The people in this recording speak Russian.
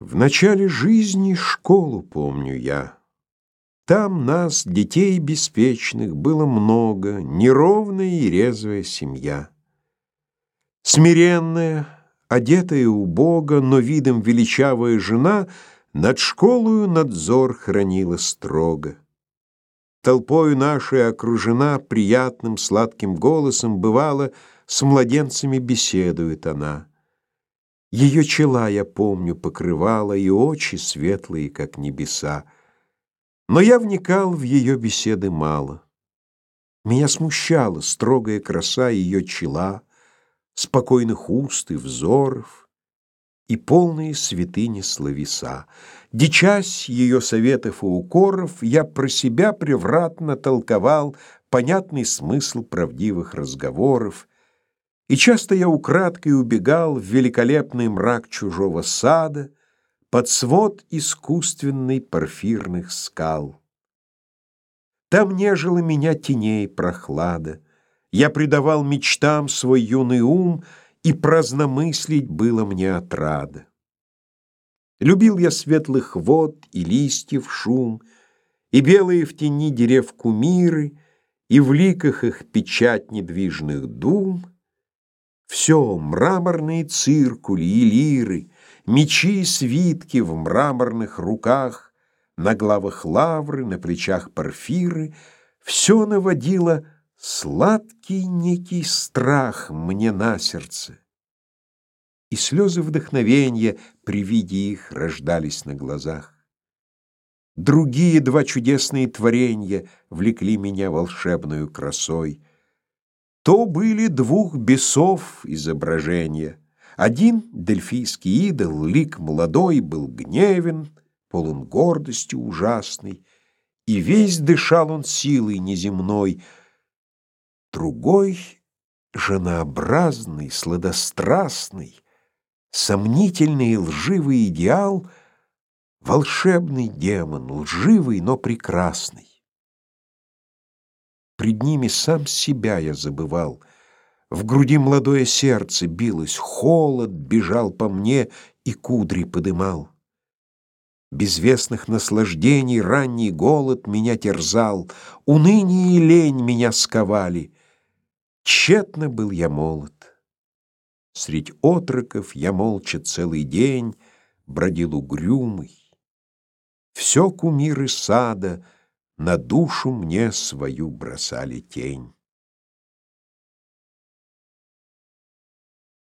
В начале жизни школу помню я. Там нас, детей беспечных, было много, неровная и резвая семья. Смиренная, одетая убого, но видом величавая жена над школою надзор хранила строго. Толпою нашей окружена приятным сладким голосом бывало с младенцами беседует она. Ее чела, я помню, покрывала и очи светлые, как небеса. Но я вникал в ее беседы мало. Меня смущала строгая краса ее чела, спокойных уст и взоров и полные святыни словеса. Дичась ее советов и укоров, я про себя превратно толковал понятный смысл правдивых разговоров, и часто я украдкой убегал в великолепный мрак чужого сада, под свод искусственный порфирных скал. Там нежила меня теней прохлада. Я предавал мечтам свой юный ум, и праздномыслить было мне отрада. Любил я светлых вод и листьев шум, и белые в тени дерев кумиры, и в ликах их печать недвижных дум — все, мраморные циркули и лиры, Мечи и свитки в мраморных руках, На главах лавры, на плечах порфиры, Все наводило сладкий некий страх Мне на сердце. И слезы вдохновенья При виде их рождались на глазах. Другие два чудесные творенья Влекли меня волшебную красой — то были двух бесов изображения. Один дельфийский идол, лик молодой, был гневен, полон гордости ужасной, и весь дышал он силой неземной. Другой женообразный, сладострастный, сомнительный и лживый идеал, волшебный демон, лживый, но прекрасный. Пред ними сам себя я забывал. В груди молодое сердце билось, холод бежал по мне и кудри подымал. Безвестных наслаждений ранний голод меня терзал, уныние и лень меня сковали. Тщетно был я молод. Средь отроков я молча целый день бродил угрюмый. Все кумиры сада — на душу мне свою бросали тень.